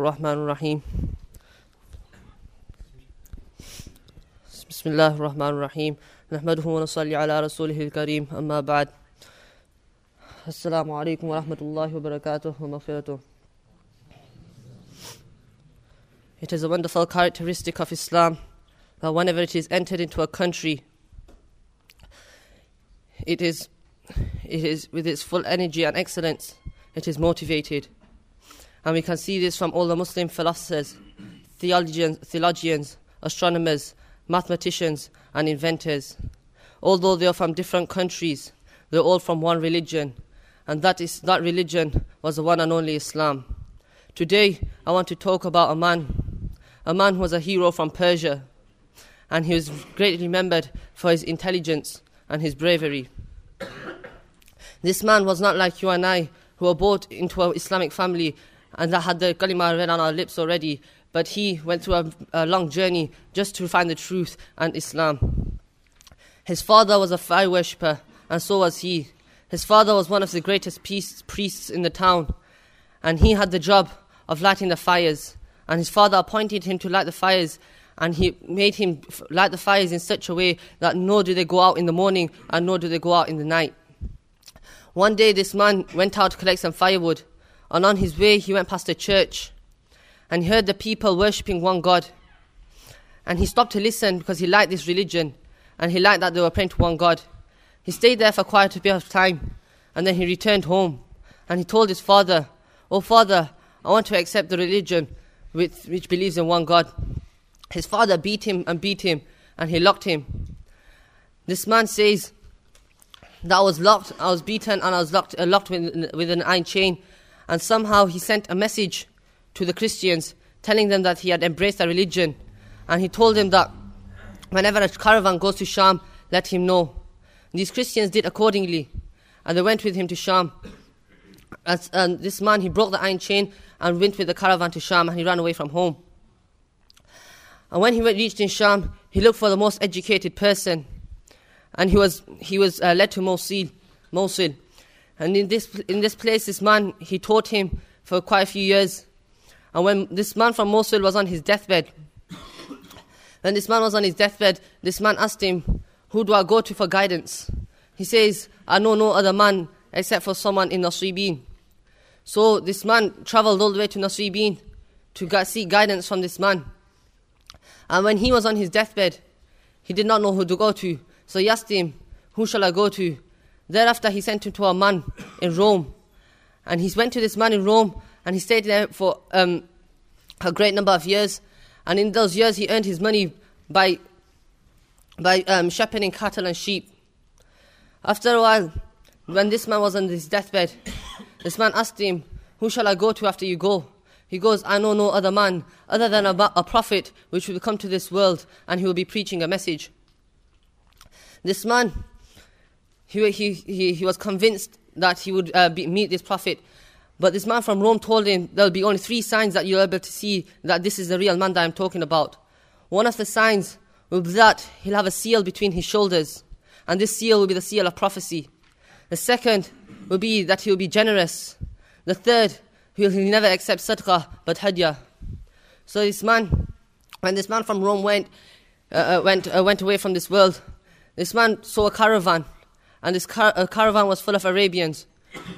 الرحمن الرحيم بسم الله الرحمن الرحيم نحمده ونصلي على رسوله الكريم أما بعد السلام عليكم ورحمة الله وبركاته ومغفرته It is a wonderful characteristic of Islam that whenever it is entered into a country, it is, it is with its full energy and excellence, it is motivated. And we can see this from all the Muslim philosophers, theologians, theologians, astronomers, mathematicians, and inventors. Although they are from different countries, they're all from one religion, and that is that religion was the one and only Islam. Today, I want to talk about a man, a man who was a hero from Persia, and he was greatly remembered for his intelligence and his bravery. This man was not like you and I, who were brought into an Islamic family and that had the kalima read on our lips already, but he went through a, a long journey just to find the truth and Islam. His father was a fire worshipper, and so was he. His father was one of the greatest priests in the town, and he had the job of lighting the fires. And his father appointed him to light the fires, and he made him light the fires in such a way that nor do they go out in the morning and nor do they go out in the night. One day, this man went out to collect some firewood, and on his way, he went past a church and he heard the people worshipping one God. And he stopped to listen because he liked this religion and he liked that they were praying to one God. He stayed there for quite a bit of time and then he returned home and he told his father, Oh, father, I want to accept the religion which, which believes in one God. His father beat him and beat him and he locked him. This man says that I was locked, I was beaten and I was locked, uh, locked with, with an iron chain and somehow he sent a message to the Christians telling them that he had embraced a religion. And he told them that whenever a caravan goes to Sham, let him know. These Christians did accordingly, and they went with him to Sham. As, and this man, he broke the iron chain and went with the caravan to Sham, and he ran away from home. And when he reached in Sham, he looked for the most educated person, and he was he was uh, led to Mosul. Mosul, and in this, in this place, this man, he taught him for quite a few years. And when this man from Mosul was on his deathbed, when this man was on his deathbed, this man asked him, Who do I go to for guidance? He says, I know no other man except for someone in Nasribin. So this man traveled all the way to Nasribin to seek guidance from this man. And when he was on his deathbed, he did not know who to go to. So he asked him, Who shall I go to? Thereafter, he sent him to a man in Rome. And he went to this man in Rome and he stayed there for um, a great number of years. And in those years, he earned his money by, by um, shepherding cattle and sheep. After a while, when this man was on his deathbed, this man asked him, Who shall I go to after you go? He goes, I know no other man other than a, a prophet which will come to this world and he will be preaching a message. This man he, he, he, was convinced that he would uh, be, meet this prophet. But this man from Rome told him there'll be only three signs that you'll be able to see that this is the real man that I'm talking about. One of the signs will be that he'll have a seal between his shoulders, and this seal will be the seal of prophecy. The second will be that he'll be generous. The third, he'll, he'll never accept sadaqah but hadiyah. So this man, when this man from Rome went, uh, uh went, uh, went away from this world, this man saw a caravan and this car- uh, caravan was full of Arabians.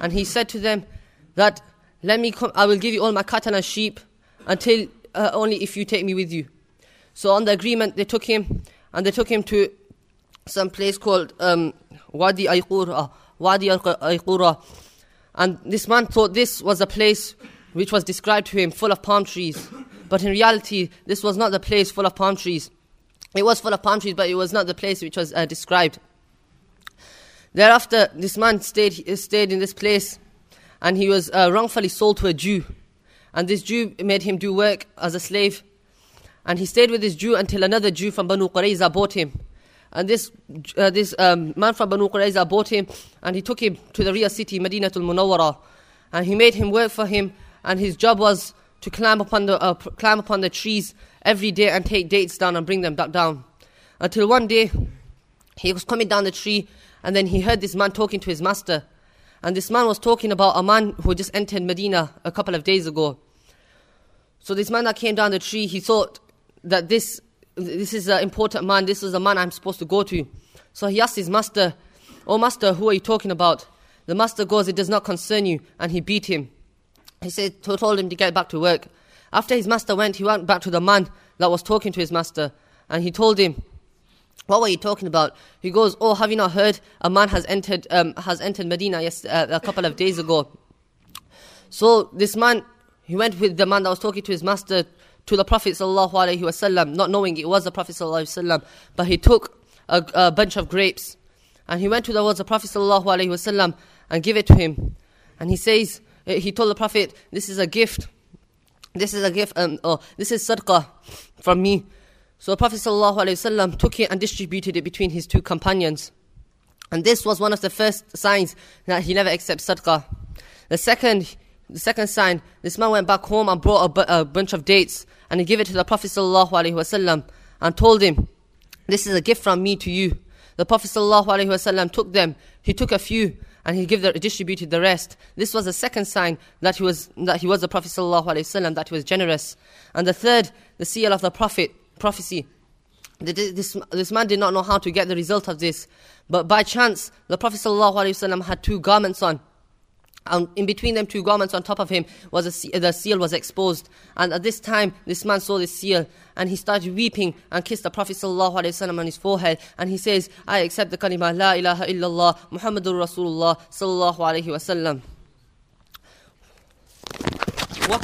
And he said to them that, let me come, I will give you all my cattle and sheep until uh, only if you take me with you. So on the agreement, they took him and they took him to some place called um, Wadi Ayqura, Wadi Ayqura. And this man thought this was a place which was described to him full of palm trees. But in reality, this was not the place full of palm trees. It was full of palm trees, but it was not the place which was uh, described. Thereafter, this man stayed, stayed in this place and he was uh, wrongfully sold to a Jew. And this Jew made him do work as a slave. And he stayed with this Jew until another Jew from Banu Qurayza bought him. And this, uh, this um, man from Banu Qurayza bought him and he took him to the real city, Madinatul Munawwara. And he made him work for him. And his job was to climb upon the, uh, climb upon the trees every day and take dates down and bring them back down. Until one day, he was coming down the tree and then he heard this man talking to his master. And this man was talking about a man who just entered Medina a couple of days ago. So this man that came down the tree, he thought that this, this is an important man, this is a man I'm supposed to go to. So he asked his master, Oh master, who are you talking about? The master goes, It does not concern you, and he beat him. He said, told him to get back to work. After his master went, he went back to the man that was talking to his master, and he told him, what were you talking about? He goes, Oh, have you not heard? A man has entered, um, has entered Medina yes, uh, a couple of days ago. So this man, he went with the man that was talking to his master to the Prophet sallallahu alaihi wasallam, not knowing it was the Prophet sallallahu alaihi wasallam, but he took a, a, bunch of grapes and he went towards the Prophet sallallahu alaihi wasallam and gave it to him. And he says, uh, he told the Prophet, This is a gift. This is a gift, um, oh, this is sadaqah from me. So the Prophet ﷺ took it and distributed it between his two companions. And this was one of the first signs that he never accepts sadaqah. The second, the second sign, this man went back home and brought a, bunch of dates and he gave it to the Prophet ﷺ and told him, This is a gift from me to you. The Prophet ﷺ took them, he took a few and he gave the, distributed the rest. This was the second sign that he was, that he was the Prophet ﷺ, that he was generous. And the third, the seal of the Prophet, prophecy. This, this man did not know how to get the result of this. But by chance, the Prophet ﷺ had two garments on. And in between them two garments on top of him was a, the seal was exposed. And at this time, this man saw this seal and he started weeping and kissed the Prophet ﷺ on his forehead. And he says, I accept the kalima, La ilaha illallah, Muhammadur Rasulullah sallallahu alayhi wasallam. What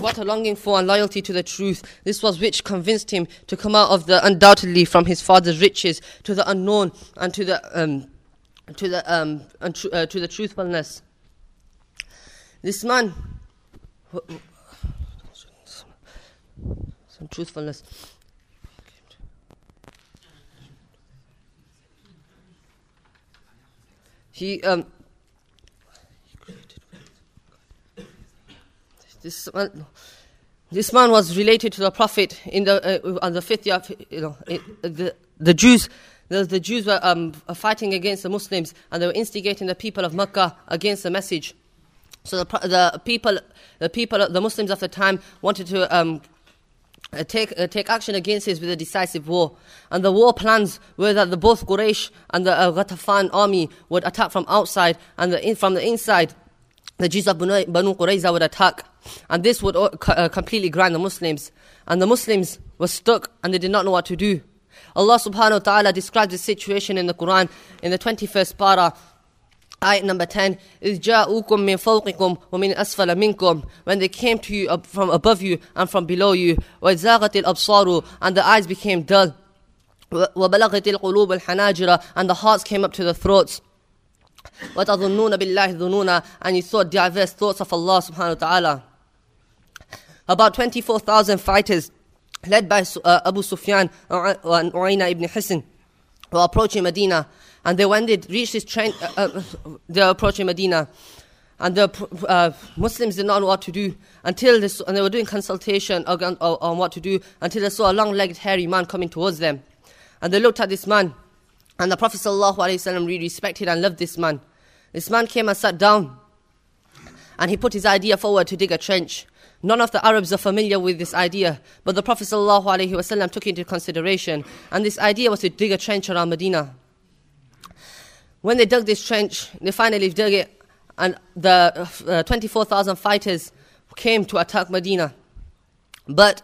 what a longing for and loyalty to the truth. This was which convinced him to come out of the undoubtedly from his father's riches to the unknown and to the um, to the um, uh, to the truthfulness. This man, some truthfulness. He um, This man, this man was related to the Prophet in the uh, on the fifth year. Of, you know, it, the the Jews. The, the Jews were um, fighting against the Muslims and they were instigating the people of Mecca against the message. So the, the people, the people, the Muslims of the time wanted to um, uh, take uh, take action against this with a decisive war. And the war plans were that the both Quraysh and the uh, Ghatafan army would attack from outside, and the, in, from the inside, the Jews of Banu Qurayza would attack, and this would uh, completely grind the Muslims. And the Muslims were stuck, and they did not know what to do. Allah subhanahu wa ta'ala describes the situation in the Quran in the 21st para. Ayat number 10 is ja'ukum min fawqikum wa min asfala minkum when they came to you from above you and from below you wa absaru and the eyes became dull wa qulub al hanajira and the hearts came up to the throats وتظنون بالله ظنونا and you thought diverse thoughts of Allah subhanahu wa ta'ala about 24,000 fighters led by uh, Abu Sufyan and Uayna ibn Hisn were approaching Medina. And they, when they reached this train, uh, uh, they were approaching Medina. And the uh, Muslims did not know what to do until this, and they were doing consultation on, on, on what to do until they saw a long-legged, hairy man coming towards them. And they looked at this man, and the Prophet ﷺ really respected and loved this man. This man came and sat down, and he put his idea forward to dig a trench. None of the Arabs are familiar with this idea, but the Prophet ﷺ took it into consideration, and this idea was to dig a trench around Medina. When they dug this trench, they finally dug it, and the uh, 24,000 fighters came to attack Medina. But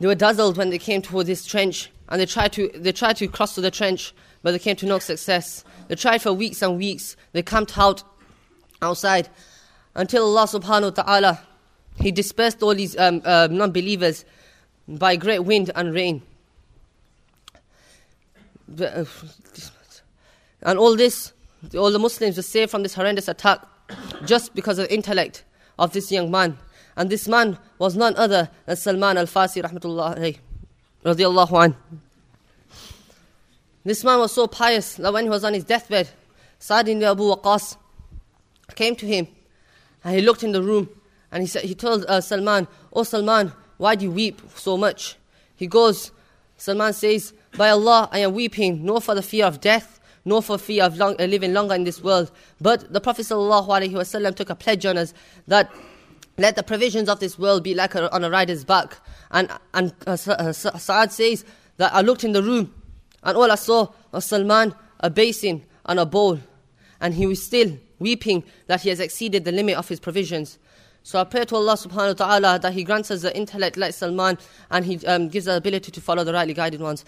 they were dazzled when they came toward this trench, and they tried to they tried to cross to the trench, but they came to no success. They tried for weeks and weeks. They camped out outside until Allah Subhanahu wa Taala he dispersed all these um, uh, non believers by great wind and rain. Uh, and all this, all the Muslims were saved from this horrendous attack just because of the intellect of this young man. And this man was none other than Salman al Farsi, radiallahu This man was so pious that when he was on his deathbed, Sa'd ibn Abu Waqqas came to him and he looked in the room and he, said, he told uh, Salman, Oh Salman, why do you weep so much? He goes, Salman says, By Allah, I am weeping, not for the fear of death, nor for fear of long, uh, living longer in this world. But the Prophet ﷺ took a pledge on us that let the provisions of this world be like a, on a rider's back. And, and uh, uh Sa'ad says that I looked in the room and all I saw was Salman, a basin and a bowl. And he was still weeping that he has exceeded the limit of his provisions. So I pray to Allah subhanahu wa ta'ala that He grants us the intellect like Salman and He um, gives us the ability to follow the rightly guided ones.